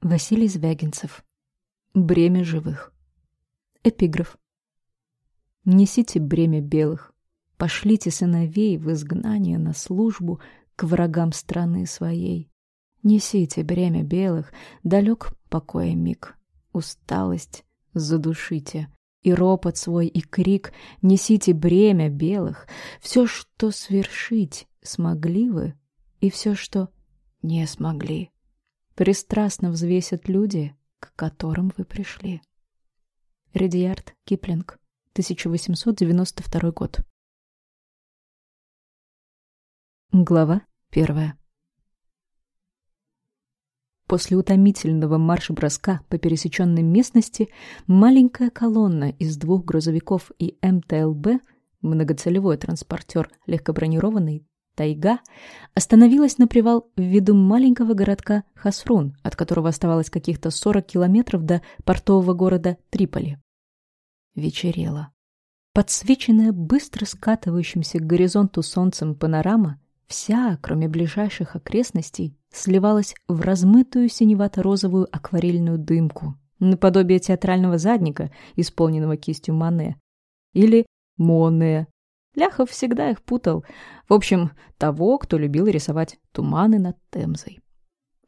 Василий Звягинцев. Бремя живых. Эпиграф. Несите бремя белых, пошлите сыновей в изгнание на службу к врагам страны своей. Несите бремя белых, далек покоя миг, усталость задушите, и ропот свой, и крик, несите бремя белых, все, что свершить смогли вы, и все, что не смогли. Пристрастно взвесят люди, к которым вы пришли. Редиард Киплинг, 1892 год. Глава первая. После утомительного марш-броска по пересеченной местности маленькая колонна из двух грузовиков и МТЛБ, многоцелевой транспортер легкобронированный «Тайга», остановилась на привал в виду маленького городка Хасрун, от которого оставалось каких-то 40 километров до портового города Триполи. Вечерело. Подсвеченная быстро скатывающимся к горизонту солнцем панорама, вся, кроме ближайших окрестностей, сливалась в размытую синевато-розовую акварельную дымку, наподобие театрального задника, исполненного кистью Мане. Или Моне. Ляхов всегда их путал. В общем, того, кто любил рисовать туманы над Темзой.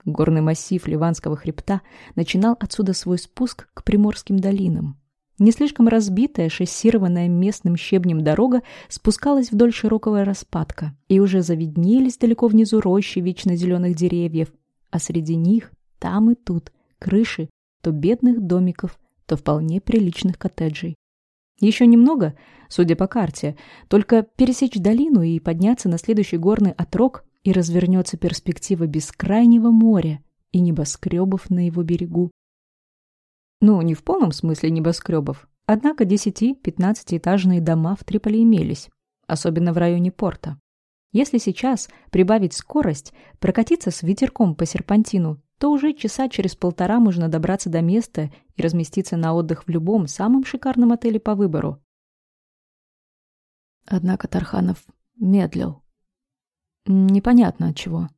Горный массив Ливанского хребта начинал отсюда свой спуск к Приморским долинам, не слишком разбитая, шоссированная местным щебнем дорога спускалась вдоль широкого распадка, и уже завиднелись далеко внизу рощи вечно зеленых деревьев, а среди них, там и тут, крыши то бедных домиков, то вполне приличных коттеджей. Еще немного, судя по карте, только пересечь долину и подняться на следующий горный отрог, и развернется перспектива бескрайнего моря и небоскребов на его берегу. Ну, не в полном смысле небоскребов. Однако 10-15-этажные дома в Триполи имелись, особенно в районе порта. Если сейчас прибавить скорость, прокатиться с ветерком по серпантину, то уже часа через полтора можно добраться до места и разместиться на отдых в любом самом шикарном отеле по выбору. Однако Тарханов медлил. Непонятно от чего.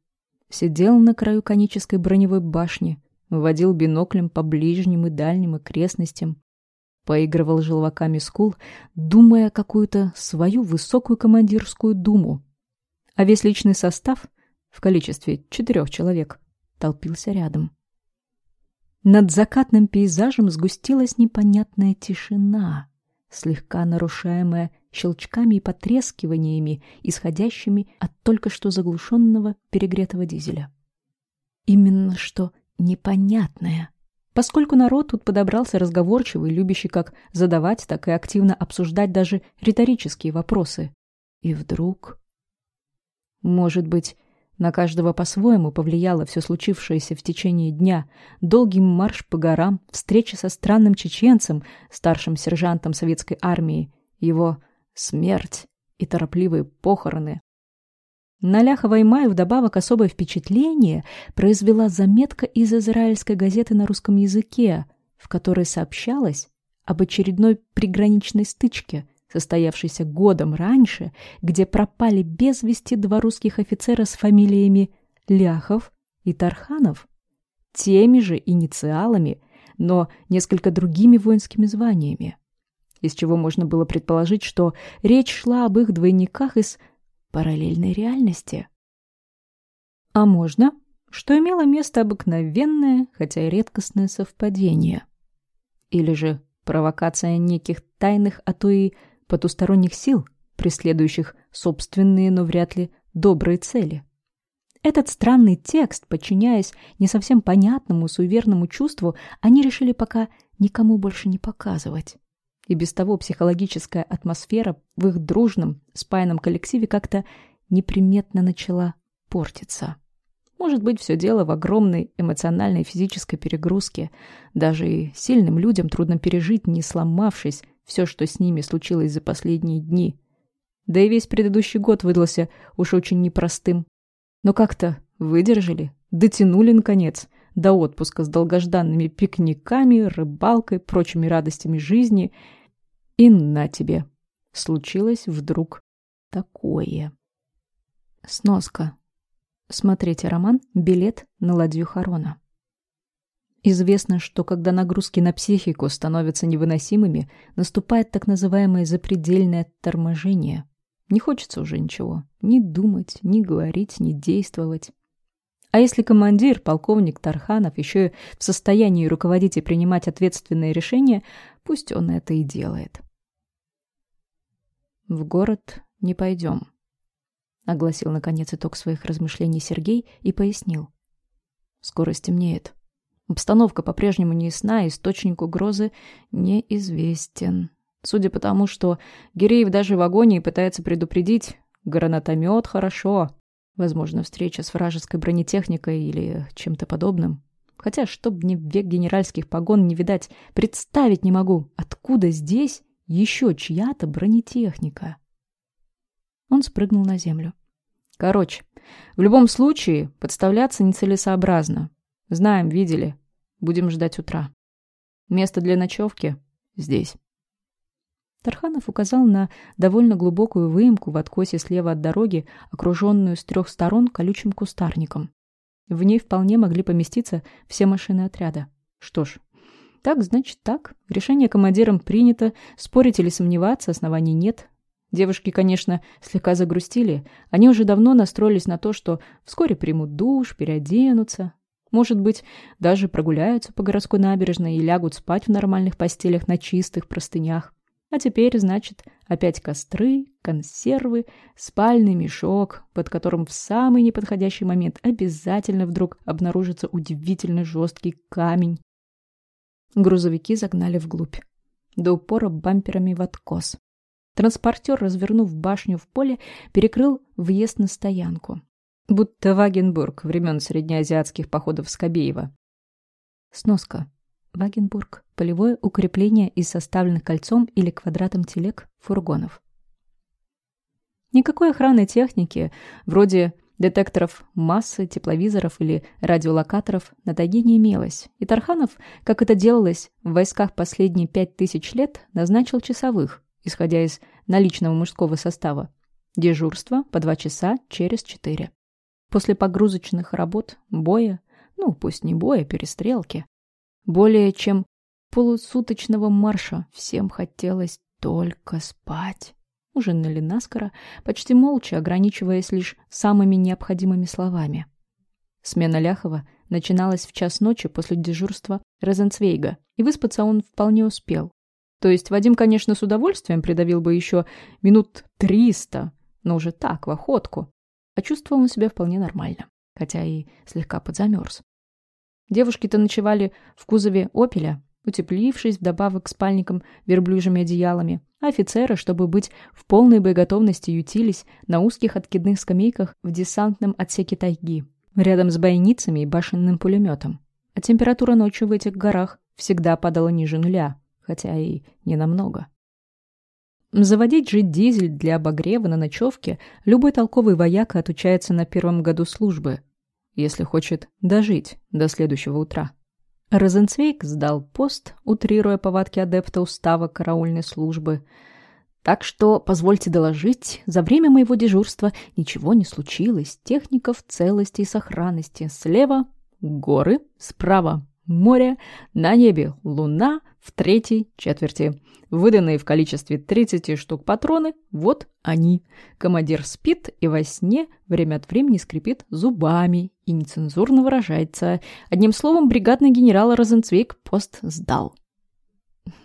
Сидел на краю конической броневой башни, водил биноклем по ближним и дальним окрестностям, поигрывал желваками скул, думая какую-то свою высокую командирскую думу. А весь личный состав, в количестве четырех человек, толпился рядом. Над закатным пейзажем сгустилась непонятная тишина, слегка нарушаемая щелчками и потрескиваниями, исходящими от только что заглушенного перегретого дизеля. Именно что непонятное. Поскольку народ тут подобрался разговорчивый, любящий как задавать, так и активно обсуждать даже риторические вопросы. И вдруг... Может быть, на каждого по-своему повлияло все случившееся в течение дня. Долгий марш по горам, встреча со странным чеченцем, старшим сержантом советской армии, его смерть и торопливые похороны. На Ляхова Маю вдобавок особое впечатление произвела заметка из израильской газеты на русском языке, в которой сообщалось об очередной приграничной стычке, состоявшейся годом раньше, где пропали без вести два русских офицера с фамилиями Ляхов и Тарханов, теми же инициалами, но несколько другими воинскими званиями, из чего можно было предположить, что речь шла об их двойниках из параллельной реальности. А можно, что имело место обыкновенное, хотя и редкостное совпадение. Или же провокация неких тайных, а то и потусторонних сил, преследующих собственные, но вряд ли добрые цели. Этот странный текст, подчиняясь не совсем понятному суеверному чувству, они решили пока никому больше не показывать. И без того психологическая атмосфера в их дружном, спаянном коллективе как-то неприметно начала портиться. Может быть, все дело в огромной эмоциональной физической перегрузке. Даже и сильным людям трудно пережить, не сломавшись, все, что с ними случилось за последние дни. Да и весь предыдущий год выдался уж очень непростым. Но как-то выдержали, дотянули, наконец, до отпуска с долгожданными пикниками, рыбалкой, прочими радостями жизни. И на тебе. Случилось вдруг такое. Сноска. Смотрите роман «Билет на ладью Харона». Известно, что когда нагрузки на психику становятся невыносимыми, наступает так называемое запредельное торможение. Не хочется уже ничего. Ни думать, ни говорить, ни действовать. А если командир, полковник Тарханов, еще и в состоянии руководить и принимать ответственные решения, пусть он это и делает. «В город не пойдем», — огласил наконец итог своих размышлений Сергей и пояснил. «Скоро стемнеет». Обстановка по-прежнему не ясна, источник угрозы неизвестен. Судя по тому, что Гиреев даже в агонии пытается предупредить, гранатомет хорошо. Возможно, встреча с вражеской бронетехникой или чем-то подобным. Хотя, чтоб мне век генеральских погон не видать, представить не могу, откуда здесь еще чья-то бронетехника. Он спрыгнул на землю. Короче, в любом случае подставляться нецелесообразно. Знаем, видели. Будем ждать утра. Место для ночевки здесь. Тарханов указал на довольно глубокую выемку в откосе слева от дороги, окруженную с трех сторон колючим кустарником. В ней вполне могли поместиться все машины отряда. Что ж, так значит так. Решение командиром принято, спорить или сомневаться оснований нет. Девушки, конечно, слегка загрустили. Они уже давно настроились на то, что вскоре примут душ, переоденутся, может быть, даже прогуляются по городской набережной и лягут спать в нормальных постелях на чистых простынях. А теперь, значит, опять костры, консервы, спальный мешок, под которым в самый неподходящий момент обязательно вдруг обнаружится удивительно жесткий камень. Грузовики загнали вглубь. До упора бамперами в откос. Транспортер, развернув башню в поле, перекрыл въезд на стоянку будто Вагенбург времен среднеазиатских походов Скобеева. Сноска. Вагенбург – полевое укрепление из составленных кольцом или квадратом телег фургонов. Никакой охранной техники, вроде детекторов массы, тепловизоров или радиолокаторов, на тайге не имелось, и Тарханов, как это делалось в войсках последние пять тысяч лет, назначил часовых, исходя из наличного мужского состава. Дежурство по два часа через четыре. После погрузочных работ, боя, ну, пусть не боя, перестрелки, более чем полусуточного марша всем хотелось только спать. Ужинали наскоро, почти молча, ограничиваясь лишь самыми необходимыми словами. Смена Ляхова начиналась в час ночи после дежурства Розенцвейга, и выспаться он вполне успел. То есть Вадим, конечно, с удовольствием придавил бы еще минут триста, но уже так, в охотку, а чувствовал он себя вполне нормально, хотя и слегка подзамерз. Девушки-то ночевали в кузове «Опеля», утеплившись вдобавок к спальникам верблюжьими одеялами, а офицеры, чтобы быть в полной боеготовности, ютились на узких откидных скамейках в десантном отсеке тайги, рядом с бойницами и башенным пулеметом. А температура ночью в этих горах всегда падала ниже нуля, хотя и не намного. Заводить же дизель для обогрева на ночевке любой толковый вояка отучается на первом году службы, если хочет дожить до следующего утра. Розенцвейк сдал пост, утрируя повадки адепта устава караульной службы. Так что, позвольте доложить, за время моего дежурства ничего не случилось. Техника в целости и сохранности. Слева — горы, справа — море, на небе — луна в третьей четверти. Выданные в количестве 30 штук патроны, вот они. Командир спит и во сне время от времени скрипит зубами и нецензурно выражается. Одним словом, бригадный генерал Розенцвейк пост сдал.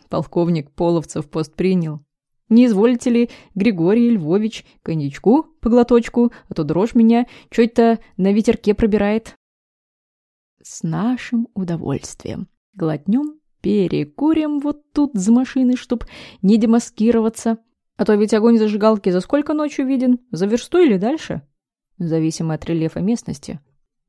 Полковник Половцев пост принял. Не изволите ли, Григорий Львович, коньячку по глоточку, а то дрожь меня чуть-то на ветерке пробирает. С нашим удовольствием. Глотнем Перекурим вот тут за машиной, чтоб не демаскироваться. А то ведь огонь зажигалки за сколько ночью виден? За версту или дальше? Зависимо от рельефа местности.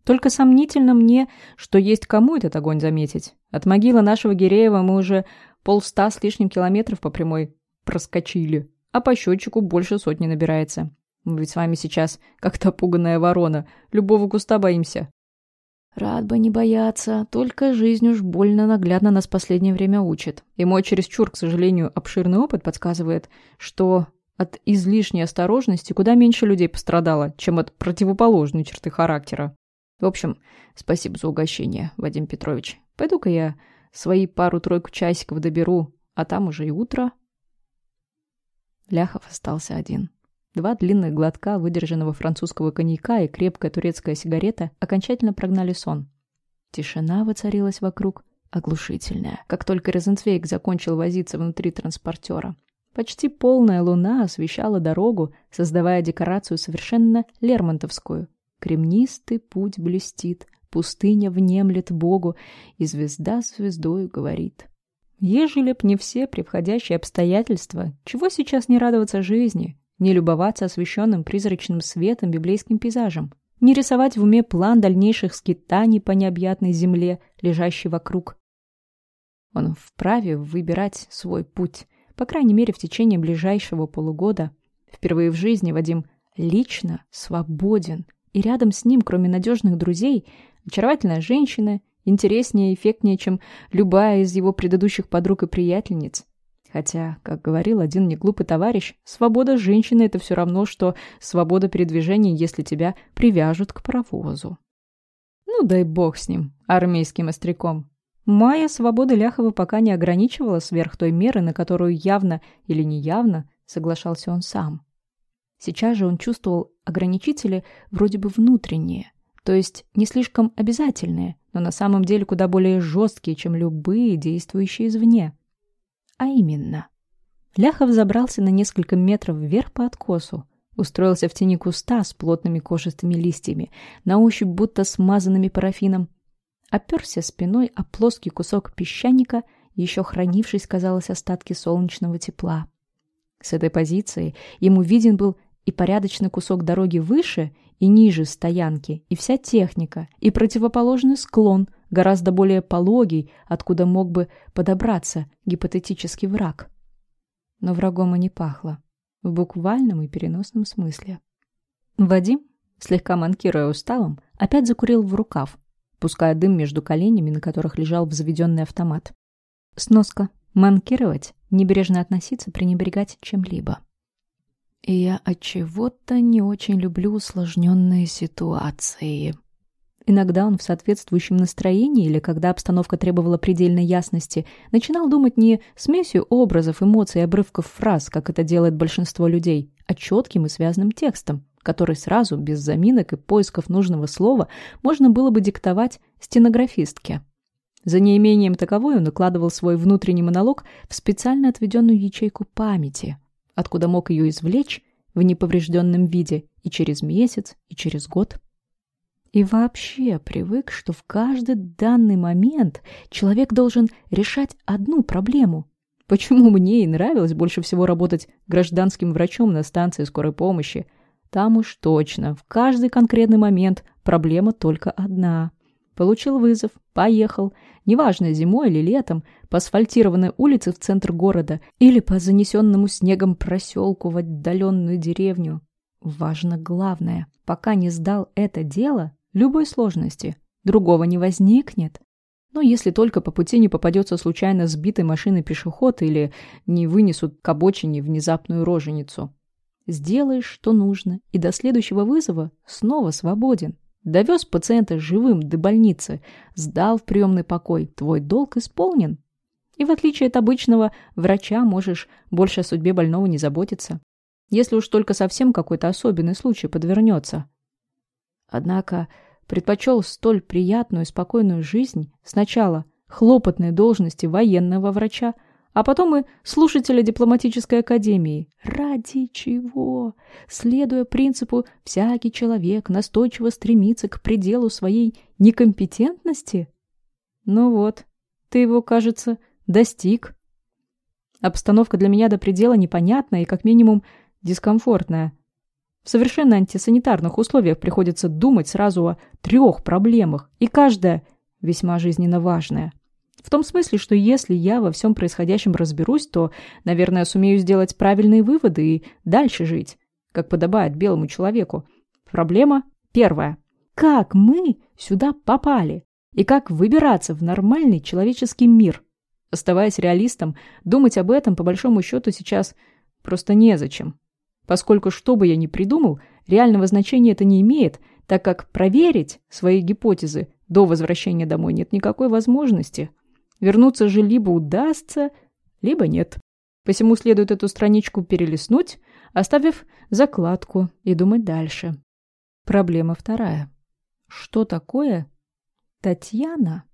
Только сомнительно мне, что есть кому этот огонь заметить. От могилы нашего Гиреева мы уже полста с лишним километров по прямой проскочили, а по счетчику больше сотни набирается. Мы ведь с вами сейчас как-то пуганая ворона, любого куста боимся. Рад бы не бояться, только жизнь уж больно наглядно нас в последнее время учит. И мой чересчур, к сожалению, обширный опыт подсказывает, что от излишней осторожности куда меньше людей пострадало, чем от противоположной черты характера. В общем, спасибо за угощение, Вадим Петрович. Пойду-ка я свои пару-тройку часиков доберу, а там уже и утро. Ляхов остался один. Два длинных глотка выдержанного французского коньяка и крепкая турецкая сигарета окончательно прогнали сон. Тишина воцарилась вокруг, оглушительная, как только Розенцвейк закончил возиться внутри транспортера. Почти полная луна освещала дорогу, создавая декорацию совершенно лермонтовскую. Кремнистый путь блестит, пустыня внемлет Богу, и звезда звездою говорит. Ежели б не все превходящие обстоятельства, чего сейчас не радоваться жизни, не любоваться освещенным призрачным светом библейским пейзажем, не рисовать в уме план дальнейших скитаний по необъятной земле, лежащей вокруг. Он вправе выбирать свой путь, по крайней мере, в течение ближайшего полугода. Впервые в жизни Вадим лично свободен, и рядом с ним, кроме надежных друзей, очаровательная женщина, интереснее и эффектнее, чем любая из его предыдущих подруг и приятельниц. Хотя, как говорил один неглупый товарищ, свобода женщины – это все равно, что свобода передвижения, если тебя привяжут к паровозу. Ну, дай бог с ним, армейским остряком. Майя свобода Ляхова пока не ограничивала сверх той меры, на которую явно или неявно соглашался он сам. Сейчас же он чувствовал ограничители вроде бы внутренние, то есть не слишком обязательные, но на самом деле куда более жесткие, чем любые, действующие извне. А именно. Ляхов забрался на несколько метров вверх по откосу, устроился в тени куста с плотными кожистыми листьями, на ощупь будто смазанными парафином, оперся спиной о плоский кусок песчаника, еще хранившись, казалось, остатки солнечного тепла. С этой позиции ему виден был и порядочный кусок дороги выше и ниже стоянки, и вся техника, и противоположный склон, гораздо более пологий, откуда мог бы подобраться гипотетический враг. Но врагом и не пахло, в буквальном и переносном смысле. Вадим, слегка манкируя уставом, опять закурил в рукав, пуская дым между коленями, на которых лежал взведенный автомат. Сноска. Манкировать, небрежно относиться, пренебрегать чем-либо. И я от чего-то не очень люблю усложненные ситуации. Иногда он в соответствующем настроении или когда обстановка требовала предельной ясности, начинал думать не смесью образов, эмоций обрывков фраз, как это делает большинство людей, а четким и связанным текстом, который сразу, без заминок и поисков нужного слова, можно было бы диктовать стенографистке. За неимением таковой он укладывал свой внутренний монолог в специально отведенную ячейку памяти – откуда мог ее извлечь в неповрежденном виде и через месяц, и через год. И вообще привык, что в каждый данный момент человек должен решать одну проблему. Почему мне и нравилось больше всего работать гражданским врачом на станции скорой помощи? Там уж точно, в каждый конкретный момент проблема только одна. Получил вызов, поехал, неважно, зимой или летом, по асфальтированной улице в центр города или по занесенному снегом проселку в отдаленную деревню. Важно главное, пока не сдал это дело, любой сложности, другого не возникнет. Но если только по пути не попадется случайно сбитой машиной пешеход или не вынесут к обочине внезапную роженицу. Сделаешь, что нужно, и до следующего вызова снова свободен. Довез пациента живым до больницы, сдал в приемный покой. Твой долг исполнен. И в отличие от обычного врача можешь больше о судьбе больного не заботиться. Если уж только совсем какой-то особенный случай подвернется. Однако предпочел столь приятную и спокойную жизнь сначала хлопотной должности военного врача, а потом и слушателя дипломатической академии. Ради чего? Следуя принципу «всякий человек настойчиво стремится к пределу своей некомпетентности»? Ну вот, ты его, кажется, достиг. Обстановка для меня до предела непонятная и, как минимум, дискомфортная. В совершенно антисанитарных условиях приходится думать сразу о трех проблемах, и каждая весьма жизненно важная. В том смысле, что если я во всем происходящем разберусь, то, наверное, сумею сделать правильные выводы и дальше жить, как подобает белому человеку. Проблема первая. Как мы сюда попали? И как выбираться в нормальный человеческий мир? Оставаясь реалистом, думать об этом, по большому счету, сейчас просто незачем. Поскольку что бы я ни придумал, реального значения это не имеет, так как проверить свои гипотезы до возвращения домой нет никакой возможности. Вернуться же либо удастся, либо нет. Посему следует эту страничку перелистнуть, оставив закладку и думать дальше. Проблема вторая. Что такое Татьяна?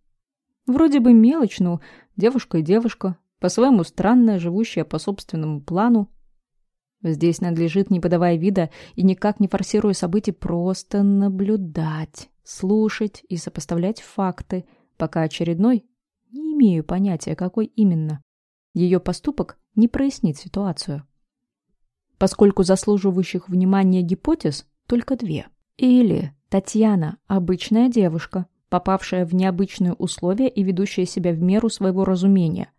Вроде бы мелочь, но девушка и девушка, по-своему странная, живущая по собственному плану. Здесь надлежит, не подавая вида и никак не форсируя события, просто наблюдать, слушать и сопоставлять факты, пока очередной, имею понятия, какой именно, ее поступок не прояснит ситуацию. Поскольку заслуживающих внимания гипотез только две. Или Татьяна – обычная девушка, попавшая в необычные условия и ведущая себя в меру своего разумения.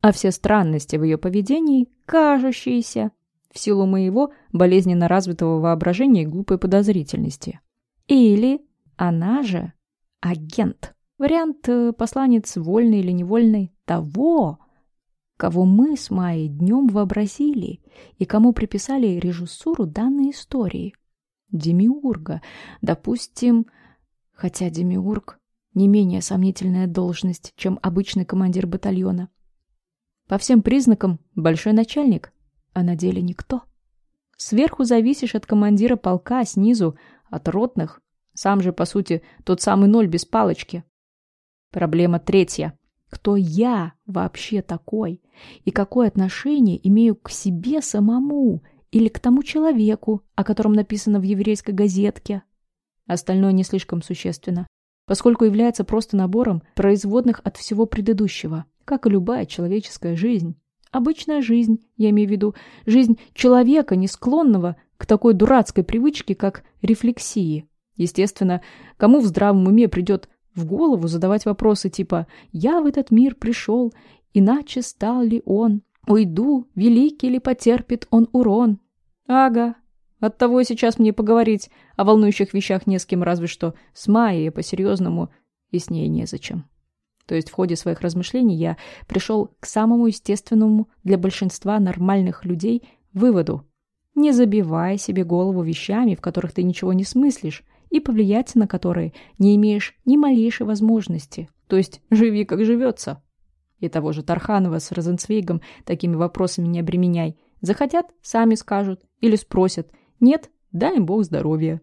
А все странности в ее поведении – кажущиеся, в силу моего болезненно развитого воображения и глупой подозрительности. Или она же агент. Вариант э, посланец вольный или невольный того, кого мы с Майей днем вообразили и кому приписали режиссуру данной истории. Демиурга, допустим, хотя Демиург не менее сомнительная должность, чем обычный командир батальона. По всем признакам большой начальник, а на деле никто. Сверху зависишь от командира полка, а снизу — от ротных. Сам же, по сути, тот самый ноль без палочки. Проблема третья. Кто я вообще такой? И какое отношение имею к себе самому или к тому человеку, о котором написано в еврейской газетке? Остальное не слишком существенно, поскольку является просто набором производных от всего предыдущего, как и любая человеческая жизнь. Обычная жизнь, я имею в виду, жизнь человека, не склонного к такой дурацкой привычке, как рефлексии. Естественно, кому в здравом уме придет в голову задавать вопросы типа «Я в этот мир пришел, иначе стал ли он? Уйду, великий ли потерпит он урон?» Ага, оттого сейчас мне поговорить о волнующих вещах не с кем, разве что с Майей по-серьезному, и с ней незачем. То есть в ходе своих размышлений я пришел к самому естественному для большинства нормальных людей выводу. Не забивай себе голову вещами, в которых ты ничего не смыслишь, и повлиять на которые не имеешь ни малейшей возможности. То есть живи, как живется. И того же Тарханова с Розенцвейгом такими вопросами не обременяй. Захотят – сами скажут или спросят. Нет – дай им Бог здоровья.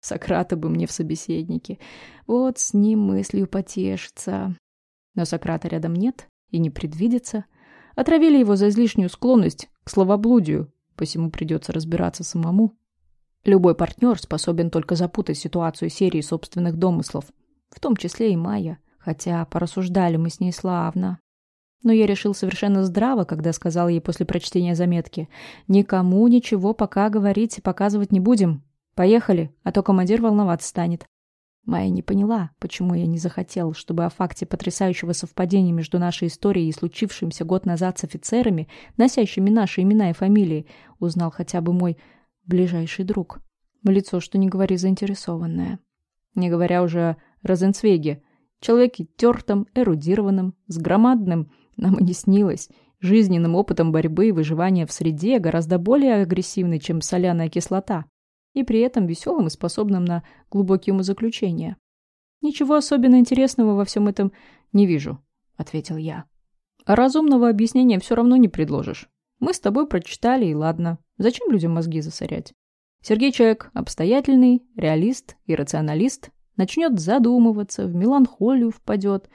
Сократа бы мне в собеседнике. Вот с ним мыслью потешиться. Но Сократа рядом нет и не предвидится. Отравили его за излишнюю склонность к словоблудию, посему придется разбираться самому. Любой партнер способен только запутать ситуацию серии собственных домыслов, в том числе и Майя, хотя порассуждали мы с ней славно. Но я решил совершенно здраво, когда сказал ей после прочтения заметки, «Никому ничего пока говорить и показывать не будем. Поехали, а то командир волноваться станет. Майя не поняла, почему я не захотел, чтобы о факте потрясающего совпадения между нашей историей и случившимся год назад с офицерами, носящими наши имена и фамилии, узнал хотя бы мой ближайший друг. Лицо, что не говори, заинтересованное. Не говоря уже о Розенцвеге, человеке тертом, эрудированном, с громадным, нам и не снилось, жизненным опытом борьбы и выживания в среде, гораздо более агрессивной, чем соляная кислота и при этом веселым и способным на глубокие умозаключения. «Ничего особенно интересного во всем этом не вижу», — ответил я. «А разумного объяснения все равно не предложишь. Мы с тобой прочитали, и ладно. Зачем людям мозги засорять? Сергей человек обстоятельный, реалист и рационалист. Начнет задумываться, в меланхолию впадет.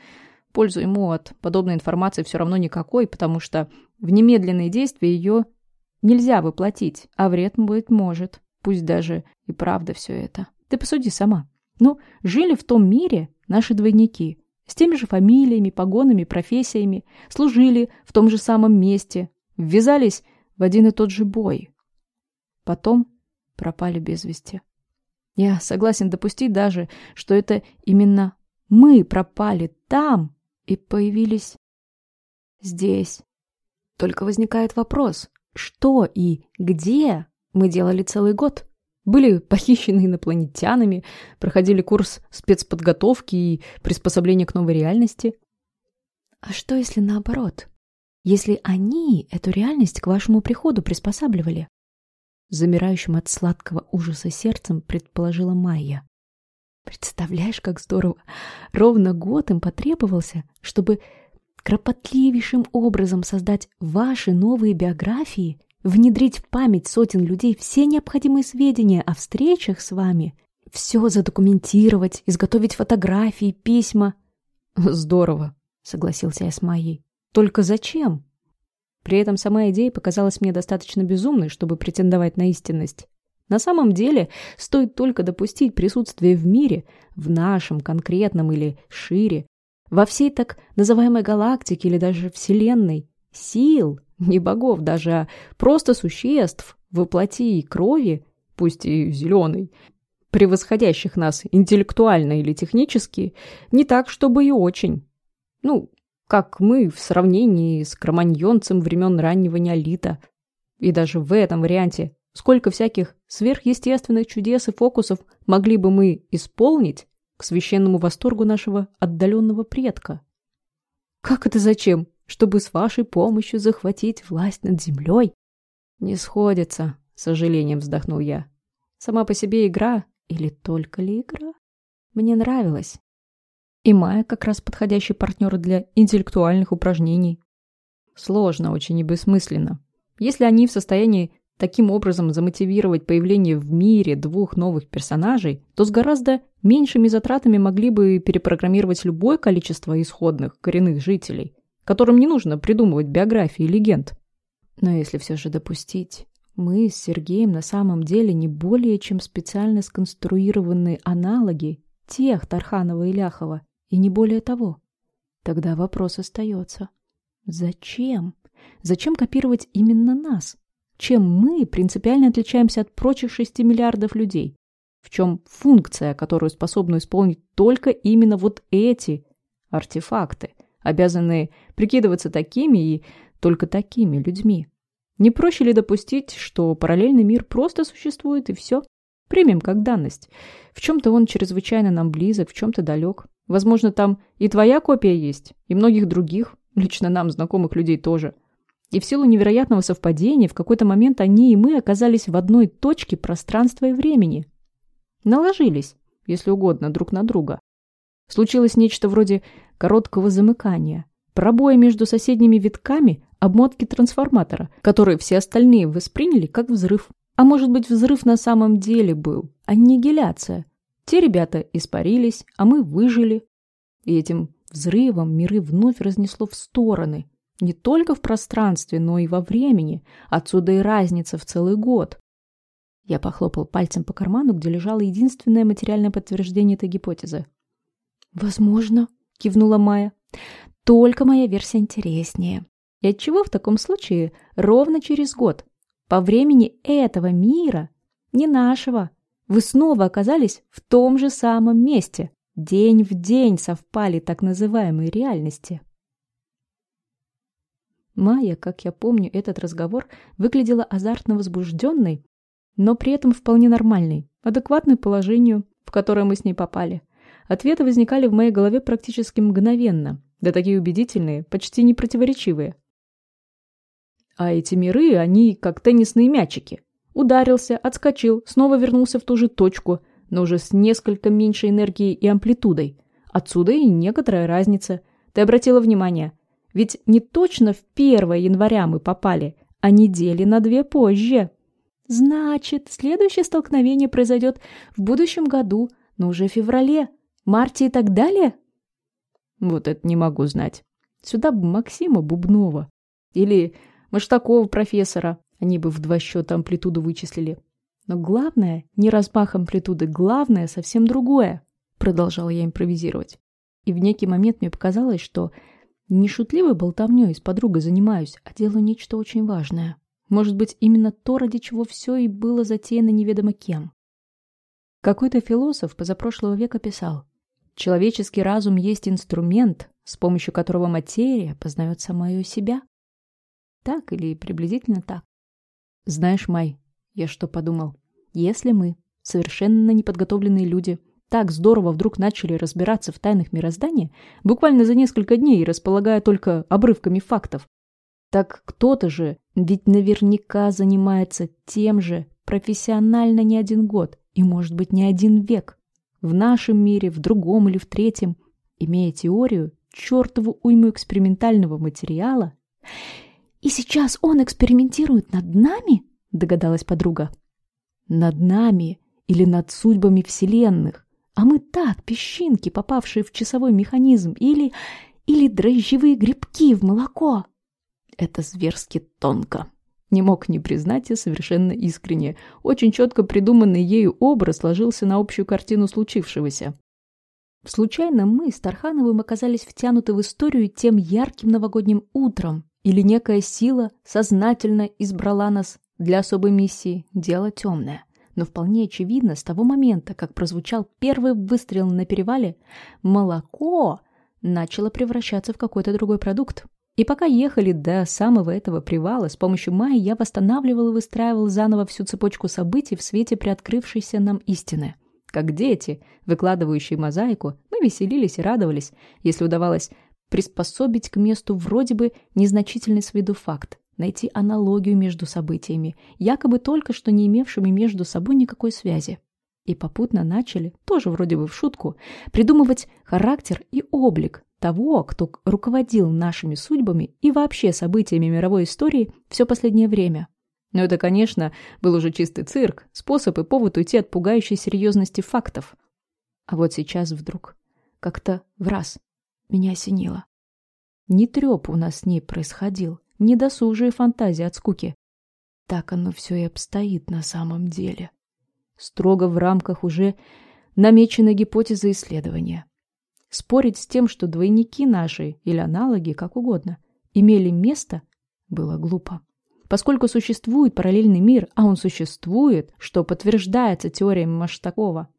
Пользу ему от подобной информации все равно никакой, потому что в немедленные действия ее нельзя воплотить, а вред быть может. Пусть даже и правда все это. Ты посуди сама. Ну, жили в том мире наши двойники. С теми же фамилиями, погонами, профессиями. Служили в том же самом месте. Ввязались в один и тот же бой. Потом пропали без вести. Я согласен допустить даже, что это именно мы пропали там и появились здесь. Только возникает вопрос, что и где мы делали целый год. Были похищены инопланетянами, проходили курс спецподготовки и приспособления к новой реальности. А что если наоборот? Если они эту реальность к вашему приходу приспосабливали? Замирающим от сладкого ужаса сердцем предположила Майя. Представляешь, как здорово! Ровно год им потребовался, чтобы кропотливейшим образом создать ваши новые биографии, внедрить в память сотен людей все необходимые сведения о встречах с вами, все задокументировать, изготовить фотографии, письма. Здорово, согласился я с Майей. Только зачем? При этом сама идея показалась мне достаточно безумной, чтобы претендовать на истинность. На самом деле, стоит только допустить присутствие в мире, в нашем конкретном или шире, во всей так называемой галактике или даже Вселенной, сил, не богов даже, а просто существ, воплоти и крови, пусть и зеленой, превосходящих нас интеллектуально или технически, не так, чтобы и очень. Ну, как мы в сравнении с кроманьонцем времен раннего неолита. И даже в этом варианте Сколько всяких сверхъестественных чудес и фокусов могли бы мы исполнить к священному восторгу нашего отдаленного предка? Как это зачем? Чтобы с вашей помощью захватить власть над землей? Не сходится, с сожалением вздохнул я. Сама по себе игра или только ли игра? Мне нравилось. И Майя как раз подходящий партнер для интеллектуальных упражнений. Сложно очень и бессмысленно. Если они в состоянии таким образом замотивировать появление в мире двух новых персонажей, то с гораздо меньшими затратами могли бы перепрограммировать любое количество исходных коренных жителей, которым не нужно придумывать биографии и легенд. Но если все же допустить, мы с Сергеем на самом деле не более чем специально сконструированные аналоги тех Тарханова и Ляхова, и не более того. Тогда вопрос остается. Зачем? Зачем копировать именно нас? Чем мы принципиально отличаемся от прочих 6 миллиардов людей? В чем функция, которую способны исполнить только именно вот эти артефакты, обязанные прикидываться такими и только такими людьми? Не проще ли допустить, что параллельный мир просто существует и все? Примем как данность. В чем-то он чрезвычайно нам близок, в чем-то далек. Возможно, там и твоя копия есть, и многих других, лично нам знакомых людей тоже – и в силу невероятного совпадения в какой-то момент они и мы оказались в одной точке пространства и времени. Наложились, если угодно, друг на друга. Случилось нечто вроде короткого замыкания, пробоя между соседними витками обмотки трансформатора, которые все остальные восприняли как взрыв. А может быть, взрыв на самом деле был, аннигиляция. Те ребята испарились, а мы выжили. И этим взрывом миры вновь разнесло в стороны – не только в пространстве, но и во времени. Отсюда и разница в целый год. Я похлопал пальцем по карману, где лежало единственное материальное подтверждение этой гипотезы. «Возможно», — кивнула Майя. «Только моя версия интереснее. И отчего в таком случае ровно через год, по времени этого мира, не нашего, вы снова оказались в том же самом месте? День в день совпали так называемые реальности». Майя, как я помню этот разговор, выглядела азартно возбужденной, но при этом вполне нормальной, адекватной положению, в которое мы с ней попали. Ответы возникали в моей голове практически мгновенно, да такие убедительные, почти непротиворечивые. А эти миры, они как теннисные мячики. Ударился, отскочил, снова вернулся в ту же точку, но уже с несколько меньшей энергией и амплитудой. Отсюда и некоторая разница. Ты обратила внимание, ведь не точно в 1 января мы попали, а недели на две позже. Значит, следующее столкновение произойдет в будущем году, но уже в феврале, марте и так далее? Вот это не могу знать. Сюда бы Максима Бубнова. Или Маштакова профессора. Они бы в два счета амплитуду вычислили. Но главное не размах амплитуды, главное совсем другое. Продолжала я импровизировать. И в некий момент мне показалось, что не шутливой болтовнёй с подругой занимаюсь, а делаю нечто очень важное. Может быть, именно то, ради чего все и было затеяно неведомо кем. Какой-то философ позапрошлого века писал, «Человеческий разум есть инструмент, с помощью которого материя познает самое себя». Так или приблизительно так. Знаешь, Май, я что подумал? Если мы, совершенно неподготовленные люди, так здорово вдруг начали разбираться в тайнах мироздания, буквально за несколько дней, располагая только обрывками фактов. Так кто-то же ведь наверняка занимается тем же профессионально не один год и, может быть, не один век. В нашем мире, в другом или в третьем, имея теорию, чертову уйму экспериментального материала. «И сейчас он экспериментирует над нами?» — догадалась подруга. «Над нами или над судьбами вселенных. А мы так, песчинки, попавшие в часовой механизм, или... или дрожжевые грибки в молоко». Это зверски тонко. Не мог не признать я совершенно искренне. Очень четко придуманный ею образ сложился на общую картину случившегося. Случайно мы с Тархановым оказались втянуты в историю тем ярким новогодним утром, или некая сила сознательно избрала нас для особой миссии «Дело темное». Но вполне очевидно, с того момента, как прозвучал первый выстрел на перевале, молоко начало превращаться в какой-то другой продукт. И пока ехали до самого этого привала, с помощью Майи я восстанавливал и выстраивал заново всю цепочку событий в свете приоткрывшейся нам истины. Как дети, выкладывающие мозаику, мы веселились и радовались, если удавалось приспособить к месту вроде бы незначительный с виду факт, найти аналогию между событиями, якобы только что не имевшими между собой никакой связи. И попутно начали, тоже вроде бы в шутку, придумывать характер и облик того, кто руководил нашими судьбами и вообще событиями мировой истории все последнее время. Но это, конечно, был уже чистый цирк, способ и повод уйти от пугающей серьезности фактов. А вот сейчас вдруг, как-то в раз, меня осенило. Не треп у нас с ней происходил, не досужие фантазии от скуки. Так оно все и обстоит на самом деле. Строго в рамках уже намеченной гипотезы исследования. Спорить с тем, что двойники наши, или аналоги, как угодно, имели место, было глупо. Поскольку существует параллельный мир, а он существует, что подтверждается теорией Маштакова,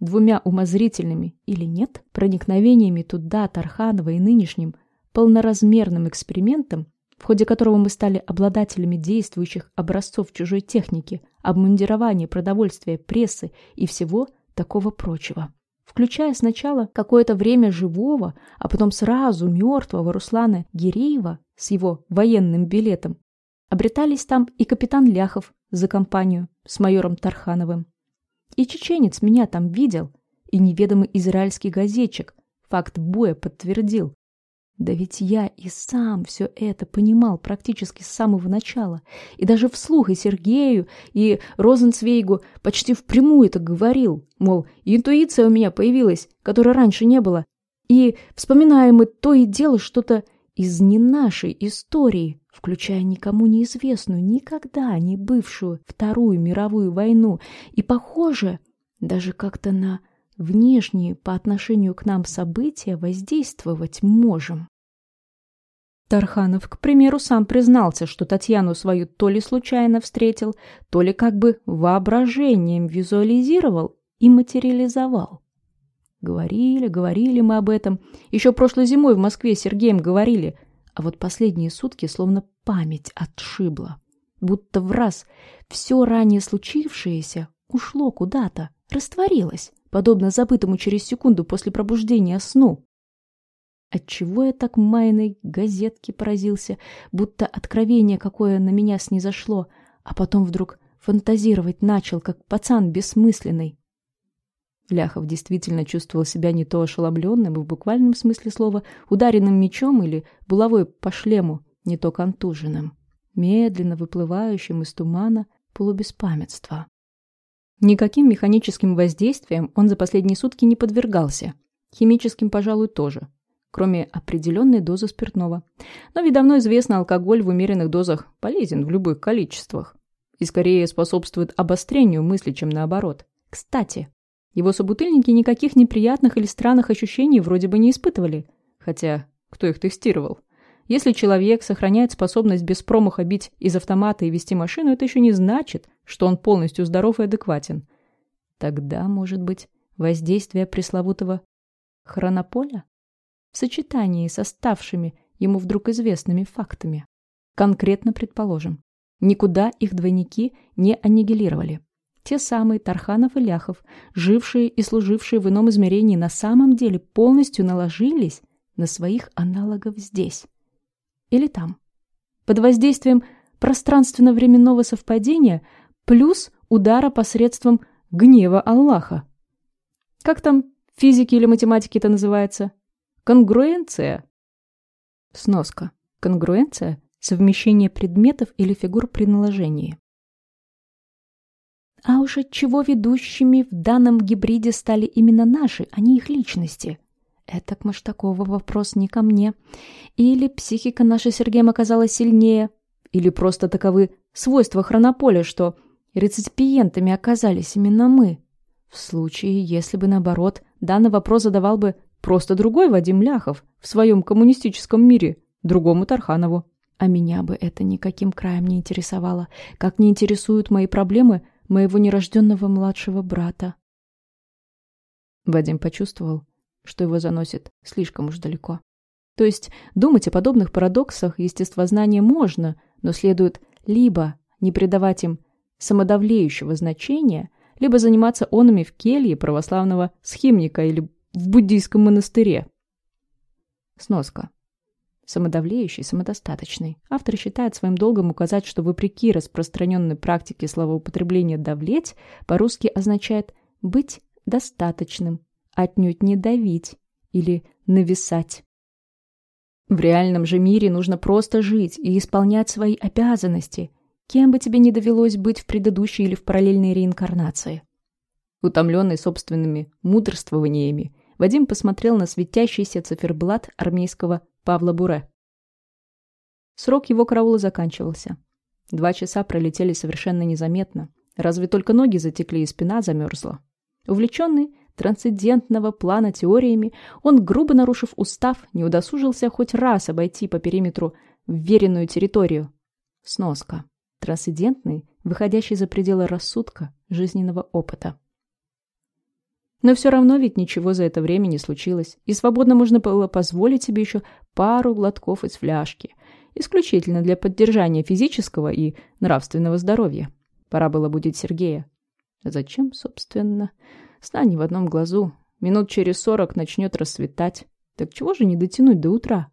двумя умозрительными или нет проникновениями туда Тарханова и нынешним полноразмерным экспериментом, в ходе которого мы стали обладателями действующих образцов чужой техники, обмундирования, продовольствия, прессы и всего такого прочего включая сначала какое-то время живого, а потом сразу мертвого Руслана Гиреева с его военным билетом. Обретались там и капитан Ляхов за компанию с майором Тархановым. И чеченец меня там видел, и неведомый израильский газетчик факт боя подтвердил. Да ведь я и сам все это понимал практически с самого начала. И даже вслух и Сергею, и Розенцвейгу почти впрямую это говорил. Мол, интуиция у меня появилась, которой раньше не было. И вспоминаем мы то и дело что-то из не нашей истории, включая никому неизвестную, никогда не бывшую Вторую мировую войну. И похоже даже как-то на внешние по отношению к нам события воздействовать можем. Тарханов, к примеру, сам признался, что Татьяну свою то ли случайно встретил, то ли как бы воображением визуализировал и материализовал. Говорили, говорили мы об этом. Еще прошлой зимой в Москве с Сергеем говорили, а вот последние сутки словно память отшибла. Будто в раз все ранее случившееся ушло куда-то, растворилось подобно забытому через секунду после пробуждения сну. Отчего я так майной газетке поразился, будто откровение какое на меня снизошло, а потом вдруг фантазировать начал, как пацан бессмысленный. Ляхов действительно чувствовал себя не то ошеломленным и в буквальном смысле слова ударенным мечом или булавой по шлему, не то контуженным, медленно выплывающим из тумана полубеспамятства. Никаким механическим воздействием он за последние сутки не подвергался. Химическим, пожалуй, тоже. Кроме определенной дозы спиртного. Но ведь давно известно, алкоголь в умеренных дозах полезен в любых количествах. И скорее способствует обострению мысли, чем наоборот. Кстати, его собутыльники никаких неприятных или странных ощущений вроде бы не испытывали. Хотя, кто их тестировал? Если человек сохраняет способность без промаха бить из автомата и вести машину, это еще не значит, что он полностью здоров и адекватен. Тогда, может быть, воздействие пресловутого хронополя в сочетании с оставшими ему вдруг известными фактами. Конкретно предположим, никуда их двойники не аннигилировали. Те самые Тарханов и Ляхов, жившие и служившие в ином измерении, на самом деле полностью наложились на своих аналогов здесь или там. Под воздействием пространственно-временного совпадения плюс удара посредством гнева Аллаха. Как там в физике или математике это называется? Конгруенция. Сноска. Конгруенция – совмещение предметов или фигур при наложении. А уж от чего ведущими в данном гибриде стали именно наши, а не их личности? Это к Маштакову вопрос не ко мне. Или психика наша Сергеем оказалась сильнее, или просто таковы свойства хронополя, что реципиентами оказались именно мы. В случае, если бы, наоборот, данный вопрос задавал бы просто другой Вадим Ляхов в своем коммунистическом мире, другому Тарханову. А меня бы это никаким краем не интересовало, как не интересуют мои проблемы моего нерожденного младшего брата. Вадим почувствовал, что его заносит слишком уж далеко. То есть думать о подобных парадоксах естествознания можно, но следует либо не придавать им самодавлеющего значения, либо заниматься онами в келье православного схимника или в буддийском монастыре. Сноска. Самодавлеющий, самодостаточный. Автор считает своим долгом указать, что вопреки распространенной практике словоупотребления «давлеть» по-русски означает «быть достаточным», отнюдь не давить или нависать. В реальном же мире нужно просто жить и исполнять свои обязанности, кем бы тебе ни довелось быть в предыдущей или в параллельной реинкарнации. Утомленный собственными мудрствованиями, Вадим посмотрел на светящийся циферблат армейского Павла Буре. Срок его караула заканчивался. Два часа пролетели совершенно незаметно, разве только ноги затекли и спина замерзла. Увлеченный трансцендентного плана теориями, он, грубо нарушив устав, не удосужился хоть раз обойти по периметру вверенную территорию. Сноска. Трансцендентный, выходящий за пределы рассудка, жизненного опыта. Но все равно ведь ничего за это время не случилось, и свободно можно было позволить себе еще пару глотков из фляжки, исключительно для поддержания физического и нравственного здоровья. Пора было будить Сергея. Зачем, собственно? Сна не в одном глазу. Минут через сорок начнет рассветать. Так чего же не дотянуть до утра?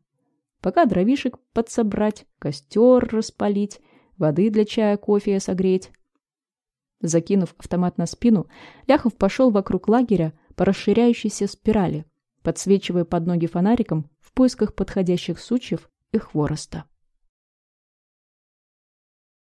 Пока дровишек подсобрать, костер распалить, воды для чая, кофе согреть. Закинув автомат на спину, Ляхов пошел вокруг лагеря по расширяющейся спирали, подсвечивая под ноги фонариком в поисках подходящих сучьев и хвороста.